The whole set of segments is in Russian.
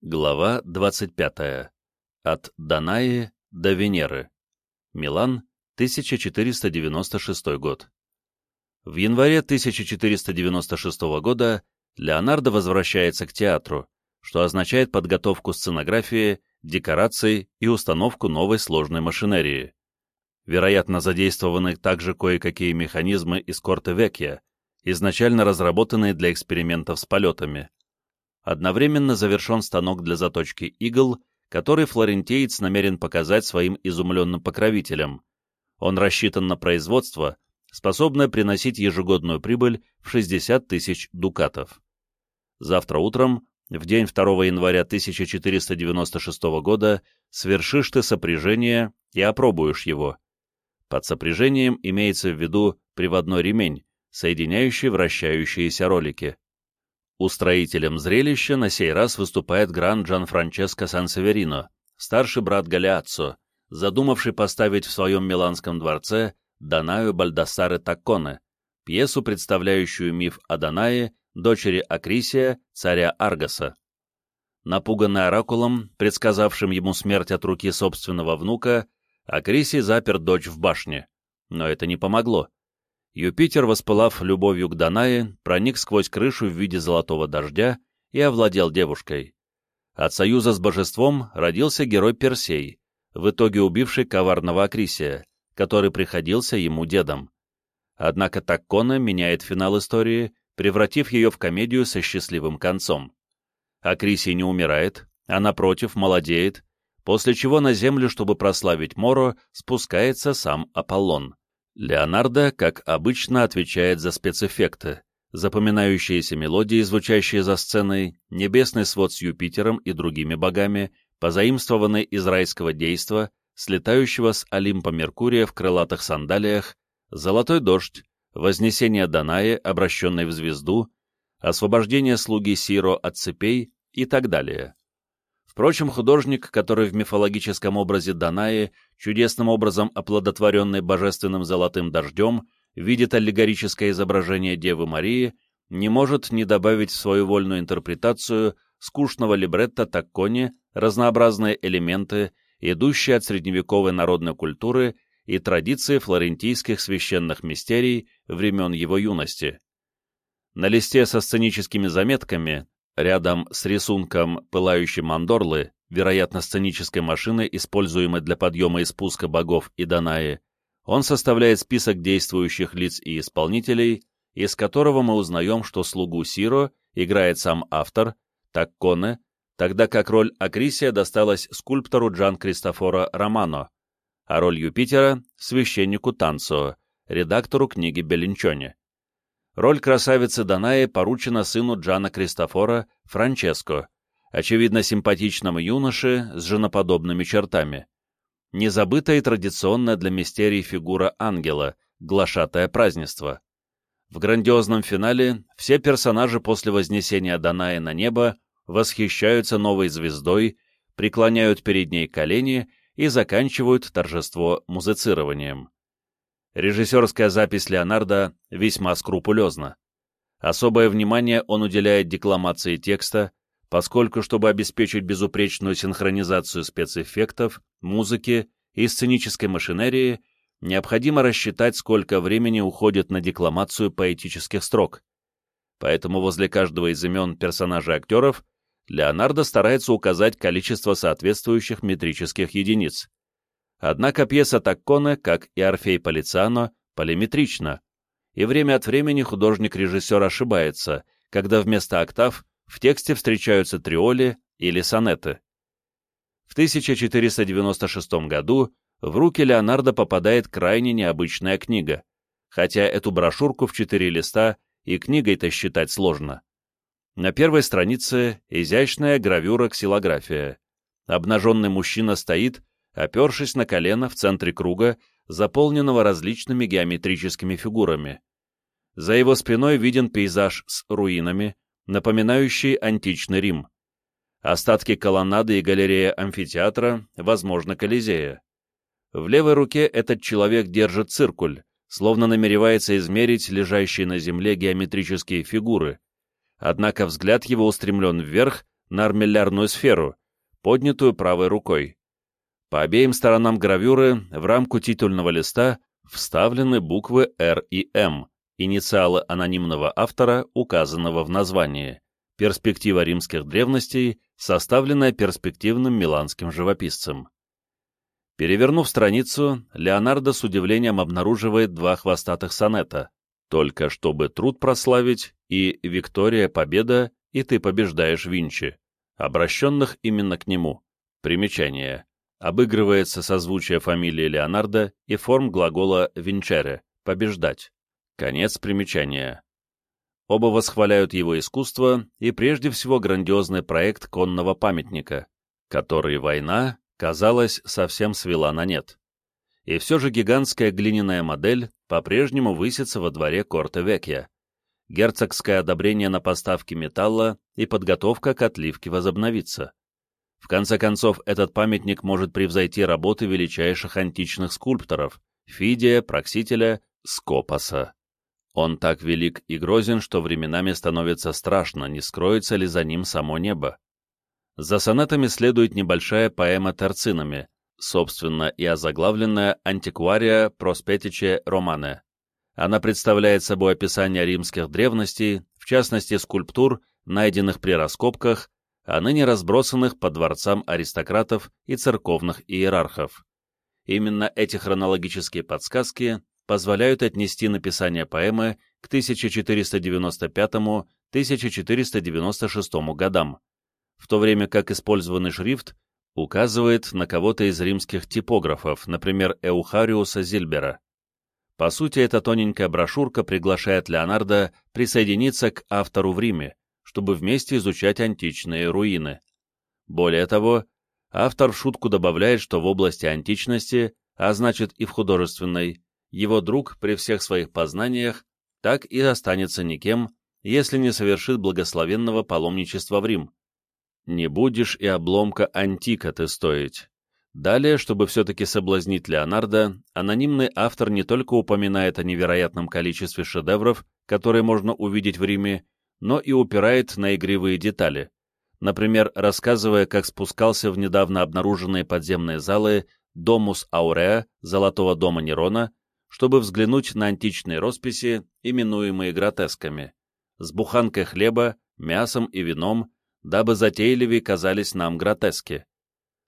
Глава 25. От Данаи до Венеры. Милан, 1496 год. В январе 1496 года Леонардо возвращается к театру, что означает подготовку сценографии, декораций и установку новой сложной машинерии. Вероятно, задействованы также кое-какие механизмы из Корте-Векья, изначально разработанные для экспериментов с полетами одновременно завершен станок для заточки игл, который флорентиец намерен показать своим изумленным покровителям. Он рассчитан на производство, способное приносить ежегодную прибыль в 60 тысяч дукатов. Завтра утром, в день 2 января 1496 года, свершишь ты сопряжение и опробуешь его. Под сопряжением имеется в виду приводной ремень, соединяющий вращающиеся ролики. Устроителем зрелища на сей раз выступает гранд Джан Франческо Сан-Северино, старший брат Галиаццо, задумавший поставить в своем миланском дворце Данаю Бальдасаре Такконе, пьесу, представляющую миф о Данае, дочери Акрисия, царя Аргаса. Напуганный оракулом, предсказавшим ему смерть от руки собственного внука, Акрисий запер дочь в башне. Но это не помогло. Юпитер, воспылав любовью к Данае, проник сквозь крышу в виде золотого дождя и овладел девушкой. От союза с божеством родился герой Персей, в итоге убивший коварного Акрисия, который приходился ему дедом. Однако Таккона меняет финал истории, превратив ее в комедию со счастливым концом. Акрисий не умирает, а напротив молодеет, после чего на землю, чтобы прославить Моро, спускается сам Аполлон. Леонардо, как обычно, отвечает за спецэффекты, запоминающиеся мелодии, звучащие за сценой, небесный свод с Юпитером и другими богами, позаимствованный из райского действа, слетающего с Олимпа Меркурия в крылатых сандалиях, золотой дождь, вознесение Данаи, обращенной в звезду, освобождение слуги Сиро от цепей и так далее. Впрочем, художник, который в мифологическом образе Данаи, чудесным образом оплодотворенный божественным золотым дождем, видит аллегорическое изображение Девы Марии, не может не добавить в свою вольную интерпретацию скучного либретто Таккони разнообразные элементы, идущие от средневековой народной культуры и традиции флорентийских священных мистерий времен его юности. На листе со сценическими заметками Рядом с рисунком пылающей мандорлы, вероятно, сценической машины, используемой для подъема и спуска богов и Данаи, он составляет список действующих лиц и исполнителей, из которого мы узнаем, что слугу Сиро играет сам автор, Такконе, тогда как роль Акрисия досталась скульптору Джан Кристофоро Романо, а роль Юпитера — священнику Танцо, редактору книги Беллинчоне. Роль красавицы Данаи поручена сыну Джана Кристофора, Франческо, очевидно симпатичному юноше с женоподобными чертами. Не забыта и традиционная для мистерий фигура ангела, глашатая празднество. В грандиозном финале все персонажи после вознесения Данаи на небо восхищаются новой звездой, преклоняют перед ней колени и заканчивают торжество музицированием. Режиссерская запись Леонардо весьма скрупулезна. Особое внимание он уделяет декламации текста, поскольку, чтобы обеспечить безупречную синхронизацию спецэффектов, музыки и сценической машинерии, необходимо рассчитать, сколько времени уходит на декламацию поэтических строк. Поэтому возле каждого из имен персонажей актеров Леонардо старается указать количество соответствующих метрических единиц. Однако пьеса Такконе, как и Орфей Полициано, полиметрична, и время от времени художник-режиссер ошибается, когда вместо октав в тексте встречаются триоли или сонеты. В 1496 году в руки Леонардо попадает крайне необычная книга, хотя эту брошюрку в четыре листа и книгой-то считать сложно. На первой странице изящная гравюра-ксилография. Обнаженный мужчина стоит опершись на колено в центре круга, заполненного различными геометрическими фигурами. За его спиной виден пейзаж с руинами, напоминающий античный Рим. Остатки колоннады и галерея амфитеатра, возможно, Колизея. В левой руке этот человек держит циркуль, словно намеревается измерить лежащие на земле геометрические фигуры, однако взгляд его устремлен вверх, на армиллярную сферу, поднятую правой рукой. По обеим сторонам гравюры в рамку титульного листа вставлены буквы «Р» и «М», инициалы анонимного автора, указанного в названии, перспектива римских древностей, составленная перспективным миланским живописцем. Перевернув страницу, Леонардо с удивлением обнаруживает два хвостатых сонета, только чтобы труд прославить и «Виктория, победа» и «Ты побеждаешь, Винчи», обращенных именно к нему. Примечание. Обыгрывается созвучие фамилии Леонардо и форм глагола «винчере» — «побеждать». Конец примечания. Оба восхваляют его искусство и прежде всего грандиозный проект конного памятника, который война, казалось, совсем свела на нет. И все же гигантская глиняная модель по-прежнему высится во дворе Корте-Векья. Герцогское одобрение на поставки металла и подготовка к отливке возобновится. В конце концов, этот памятник может превзойти работы величайших античных скульпторов – Фидия, Проксителя, Скопоса. Он так велик и грозен, что временами становится страшно, не скроется ли за ним само небо. За сонетами следует небольшая поэма терцинами, собственно и озаглавленная «Антиквария проспетиче романе». Она представляет собой описание римских древностей, в частности скульптур, найденных при раскопках, а ныне разбросанных по дворцам аристократов и церковных иерархов. Именно эти хронологические подсказки позволяют отнести написание поэмы к 1495-1496 годам, в то время как использованный шрифт указывает на кого-то из римских типографов, например, Эухариуса Зильбера. По сути, эта тоненькая брошюрка приглашает Леонардо присоединиться к автору в Риме, чтобы вместе изучать античные руины. Более того, автор в шутку добавляет, что в области античности, а значит и в художественной, его друг при всех своих познаниях так и останется никем, если не совершит благословенного паломничества в Рим. Не будешь и обломка антика ты стоить. Далее, чтобы все-таки соблазнить Леонардо, анонимный автор не только упоминает о невероятном количестве шедевров, которые можно увидеть в Риме, но и упирает на игривые детали, например, рассказывая, как спускался в недавно обнаруженные подземные залы Домус Ауреа, Золотого дома Нерона, чтобы взглянуть на античные росписи, именуемые гротесками, с буханкой хлеба, мясом и вином, дабы затейливее казались нам гротески.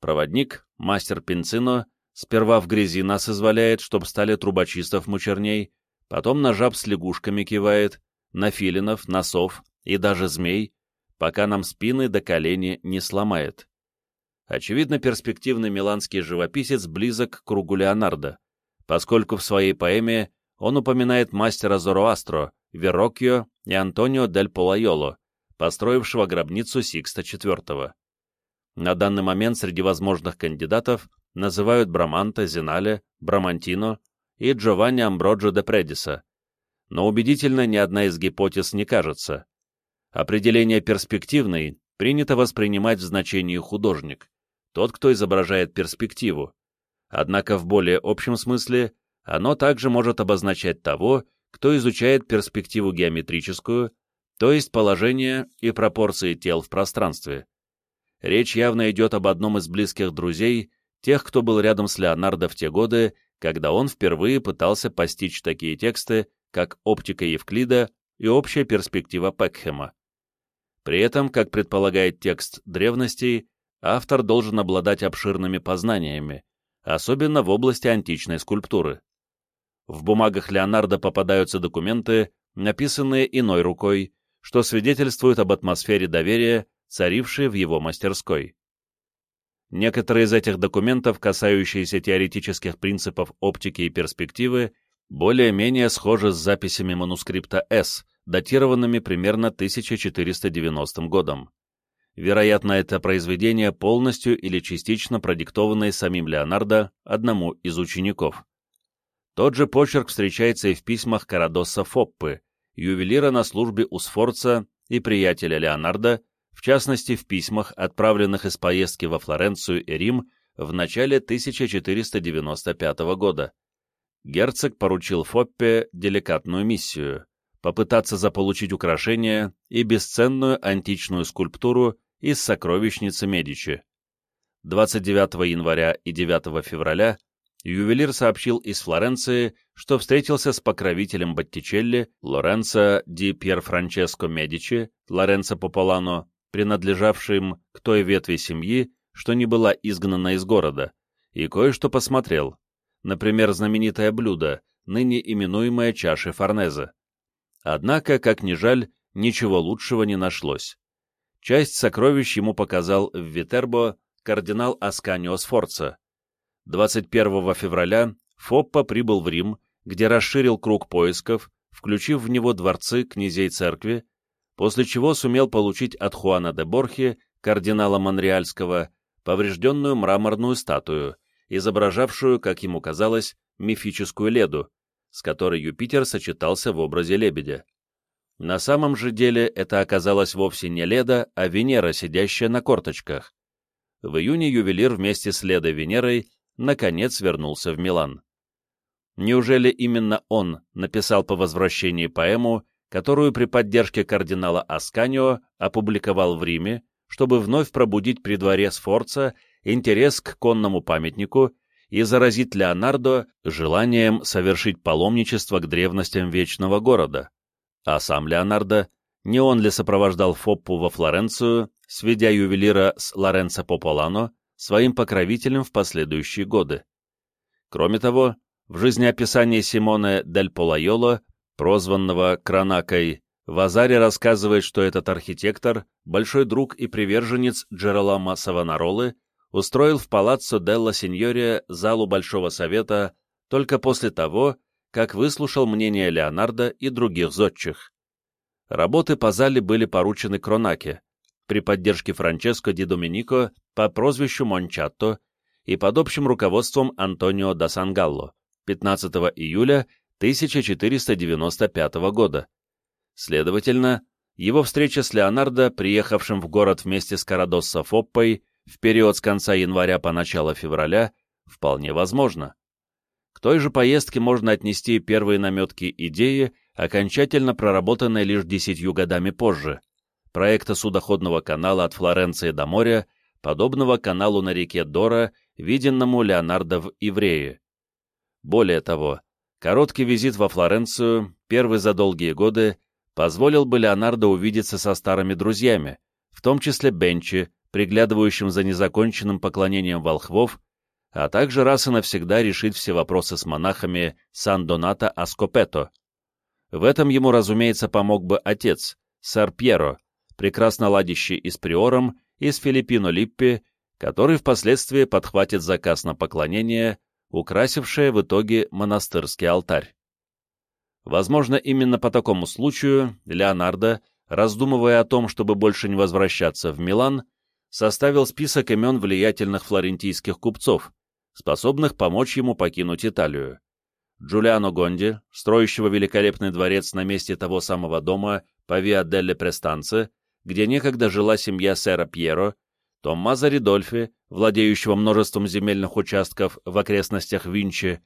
Проводник, мастер Пинцино, сперва в грязи нас изваляет, чтоб стали трубочистов мучерней, потом на жаб с лягушками кивает, на филинов, носов и даже змей, пока нам спины до колени не сломает. Очевидно, перспективный миланский живописец близок к кругу Леонардо, поскольку в своей поэме он упоминает мастера Зороастро, Вероккио и Антонио дель Полайоло, построившего гробницу Сикста IV. На данный момент среди возможных кандидатов называют Браманта, Зинале, Брамантино и Джованни Амброджо де Предиса, но убедительно ни одна из гипотез не кажется. Определение перспективной принято воспринимать в значении художник, тот, кто изображает перспективу, Однако в более общем смысле оно также может обозначать того, кто изучает перспективу геометрическую, то есть положение и пропорции тел в пространстве. Речь явно идет об одном из близких друзей, тех, кто был рядом с Леонардо в те годы, когда он впервые пытался постичь такие тексты, как «Оптика Евклида» и «Общая перспектива Пекхема». При этом, как предполагает текст древностей, автор должен обладать обширными познаниями, особенно в области античной скульптуры. В бумагах Леонардо попадаются документы, написанные иной рукой, что свидетельствует об атмосфере доверия, царившей в его мастерской. Некоторые из этих документов, касающиеся теоретических принципов оптики и перспективы, более-менее схожи с записями манускрипта С, датированными примерно 1490 годом. Вероятно, это произведение полностью или частично продиктованное самим Леонардо, одному из учеников. Тот же почерк встречается и в письмах Карадосса Фоппы, ювелира на службе у Сфорца и приятеля Леонардо, в частности в письмах, отправленных из поездки во Флоренцию и Рим в начале 1495 года. Герцог поручил Фоппе деликатную миссию – попытаться заполучить украшение и бесценную античную скульптуру из сокровищницы Медичи. 29 января и 9 февраля ювелир сообщил из Флоренции, что встретился с покровителем Боттичелли Лоренцо ди Пьерфранческо Медичи, Лоренцо Пополано, принадлежавшим к той ветви семьи, что не была изгнана из города, и кое-что посмотрел, например, знаменитое блюдо, ныне именуемое чашей Форнезе. Однако, как ни жаль, ничего лучшего не нашлось. Часть сокровищ ему показал в Витербо кардинал Асканио Сфорца. 21 февраля Фоппа прибыл в Рим, где расширил круг поисков, включив в него дворцы князей церкви, после чего сумел получить от Хуана де Борхи, кардинала Монреальского, поврежденную мраморную статую, изображавшую, как ему казалось, мифическую леду, с которой Юпитер сочетался в образе лебедя. На самом же деле это оказалось вовсе не Леда, а Венера, сидящая на корточках. В июне ювелир вместе с Ледой Венерой наконец вернулся в Милан. Неужели именно он написал по возвращении поэму, которую при поддержке кардинала Асканио опубликовал в Риме, чтобы вновь пробудить при дворе Сфорца интерес к конному памятнику и заразить Леонардо желанием совершить паломничество к древностям Вечного Города? А сам Леонардо, не он ли сопровождал Фоппу во Флоренцию, сведя ювелира с Лоренцо Пополано, своим покровителем в последующие годы? Кроме того, в жизнеописании Симоне дель Полайоло, прозванного Кранакой, Вазари рассказывает, что этот архитектор, большой друг и приверженец Джералама Савонаролы, устроил в палаццо Делла Синьория залу Большого Совета только после того, как выслушал мнение Леонардо и других зодчих. Работы по зале были поручены Кронаке при поддержке Франческо ди Доминико по прозвищу Мончатто и под общим руководством Антонио да Сангалло 15 июля 1495 года. Следовательно, его встреча с Леонардо, приехавшим в город вместе с Карадоссо Фоппой в период с конца января по начало февраля, вполне возможно той же поездке можно отнести первые наметки идеи, окончательно проработанной лишь десятью годами позже, проекта судоходного канала от Флоренции до моря, подобного каналу на реке Дора, виденному Леонардо в Иврее. Более того, короткий визит во Флоренцию, первый за долгие годы, позволил бы Леонардо увидеться со старыми друзьями, в том числе Бенчи, приглядывающим за незаконченным поклонением волхвов а также раз и навсегда решить все вопросы с монахами Сан-Донато Аскопето. В этом ему, разумеется, помог бы отец, сэр Пьеро, прекрасно ладящий и с приором, и с Филиппино Липпи, который впоследствии подхватит заказ на поклонение, украсившее в итоге монастырский алтарь. Возможно, именно по такому случаю Леонардо, раздумывая о том, чтобы больше не возвращаться в Милан, составил список имен влиятельных флорентийских купцов, способных помочь ему покинуть Италию. Джулиано Гонди, строящего великолепный дворец на месте того самого дома по Виа делле Престанце, где некогда жила семья сэра Пьеро, Томмазо Ридольфи, владеющего множеством земельных участков в окрестностях Винчи,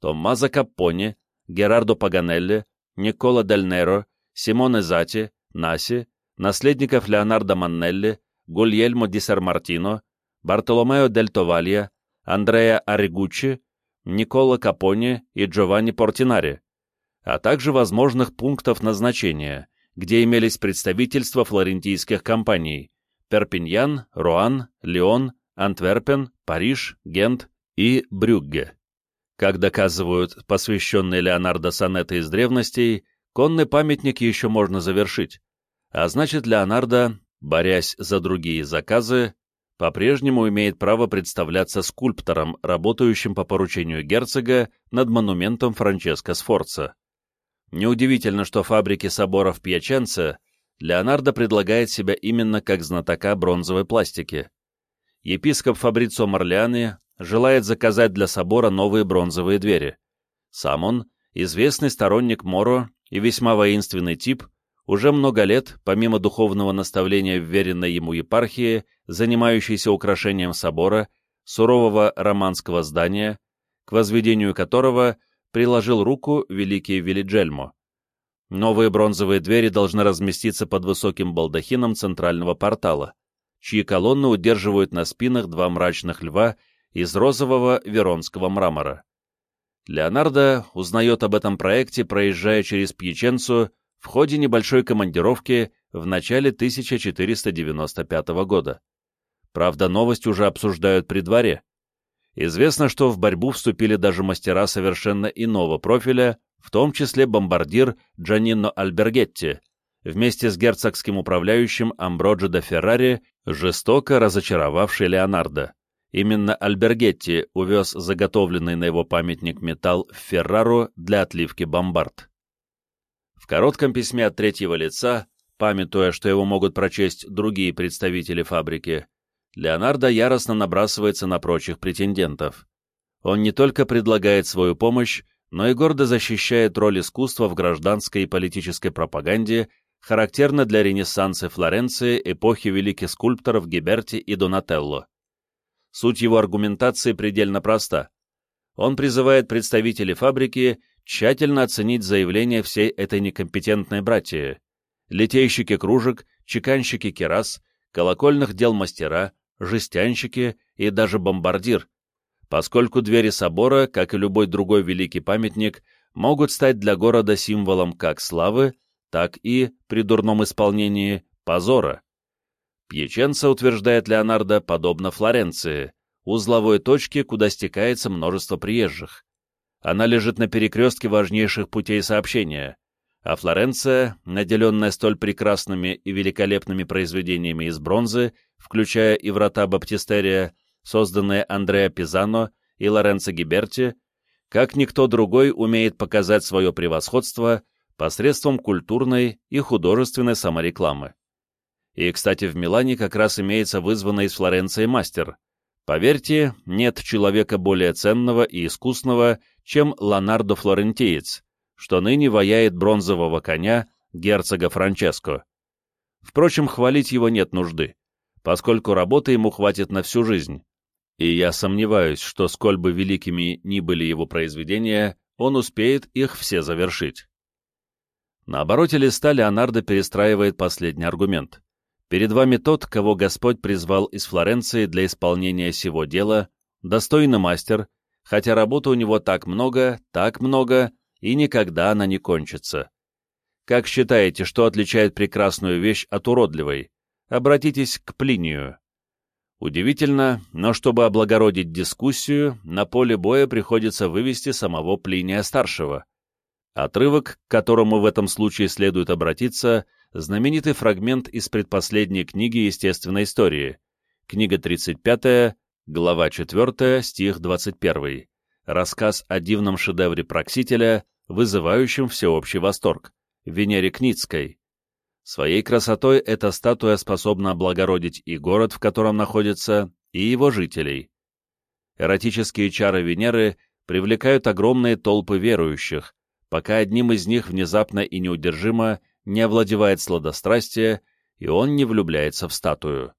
Томмазо Каппони, Герардо Паганелли, Никола Дель Неро, Симоне Зати, Наси, наследников Леонардо Маннелли, Гульельмо ди Сар-Мартино, Бартоломео Дель Товалья, Андреа Оригуччи, Никола Капони и Джованни Портинари, а также возможных пунктов назначения, где имелись представительства флорентийских компаний Перпиньян, Руан, Лион, Антверпен, Париж, Гент и Брюгге. Как доказывают посвященные Леонардо сонеты из древностей, конный памятник еще можно завершить, а значит Леонардо, борясь за другие заказы, по-прежнему имеет право представляться скульптором, работающим по поручению герцога над монументом Франческо Сфорца. Неудивительно, что фабрики соборов Пьяченце Леонардо предлагает себя именно как знатока бронзовой пластики. Епископ Фабрицо Марлиани желает заказать для собора новые бронзовые двери. Сам он, известный сторонник Моро и весьма воинственный тип, уже много лет, помимо духовного наставления вверенной ему епархии, занимающейся украшением собора, сурового романского здания, к возведению которого приложил руку великий Велиджельмо. Новые бронзовые двери должны разместиться под высоким балдахином центрального портала. чьи колонны удерживают на спинах два мрачных льва из розового веронского мрамора. Леонардо узнает об этом проекте, проезжая через Пьяченцу в ходе небольшой командировки в начале 1495 года. Правда, новость уже обсуждают при дворе. Известно, что в борьбу вступили даже мастера совершенно иного профиля, в том числе бомбардир Джанино Альбергетти, вместе с герцогским управляющим Амброджо де Феррари, жестоко разочаровавший Леонардо. Именно Альбергетти увез заготовленный на его памятник металл в Феррару для отливки бомбард. Коротком письме от третьего лица, памятуя, что его могут прочесть другие представители фабрики, Леонардо яростно набрасывается на прочих претендентов. Он не только предлагает свою помощь, но и гордо защищает роль искусства в гражданской и политической пропаганде, характерно для Ренессанса Флоренции эпохи великих скульпторов Гиберти и Донателло. Суть его аргументации предельно проста. Он призывает представителей фабрики тщательно оценить заявления всей этой некомпетентной братьи. Литейщики кружек, чеканщики керас, колокольных дел мастера, жестянщики и даже бомбардир, поскольку двери собора, как и любой другой великий памятник, могут стать для города символом как славы, так и, при дурном исполнении, позора. Пьяченца, утверждает Леонардо, подобно Флоренции, узловой точке, куда стекается множество приезжих. Она лежит на перекрестке важнейших путей сообщения, а Флоренция, наделенная столь прекрасными и великолепными произведениями из бронзы, включая и врата Баптистерия, созданные Андреа Пизано и Лоренцо Гиберти, как никто другой умеет показать свое превосходство посредством культурной и художественной саморекламы. И, кстати, в Милане как раз имеется вызванный из Флоренции мастер. Поверьте, нет человека более ценного и искусного, чем Леонардо Флорентиец, что ныне ваяет бронзового коня герцога Франческо. Впрочем, хвалить его нет нужды, поскольку работы ему хватит на всю жизнь. И я сомневаюсь, что сколь бы великими ни были его произведения, он успеет их все завершить. На обороте листа Леонардо перестраивает последний аргумент. Перед вами тот, кого Господь призвал из Флоренции для исполнения сего дела, достойный мастер, хотя работы у него так много, так много, и никогда она не кончится. Как считаете, что отличает прекрасную вещь от уродливой? Обратитесь к Плинию. Удивительно, но чтобы облагородить дискуссию, на поле боя приходится вывести самого Плиния-старшего. Отрывок, к которому в этом случае следует обратиться, знаменитый фрагмент из предпоследней книги естественной истории, книга 35, глава 4, стих 21, рассказ о дивном шедевре Проксителя, вызывающем всеобщий восторг, Венере Кницкой. Своей красотой эта статуя способна облагородить и город, в котором находится, и его жителей. Эротические чары Венеры привлекают огромные толпы верующих, пока одним из них внезапно и неудержимо не овладевает сладострастие, и он не влюбляется в статую.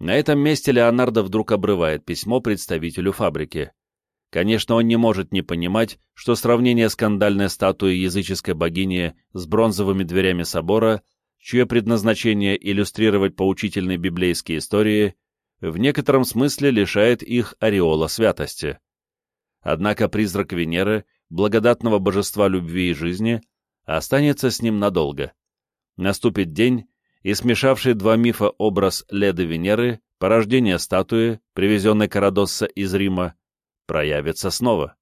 На этом месте Леонардо вдруг обрывает письмо представителю фабрики. Конечно, он не может не понимать, что сравнение скандальной статуи языческой богини с бронзовыми дверями собора, чье предназначение иллюстрировать поучительные библейские истории, в некотором смысле лишает их ореола святости. Однако призрак Венеры благодатного божества любви и жизни, останется с ним надолго. Наступит день, и смешавший два мифа образ Леды Венеры, порождение статуи, привезенной Карадосса из Рима, проявится снова.